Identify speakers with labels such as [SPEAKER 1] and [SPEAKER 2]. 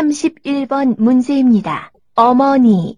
[SPEAKER 1] 31번 문제입니다. 어머니,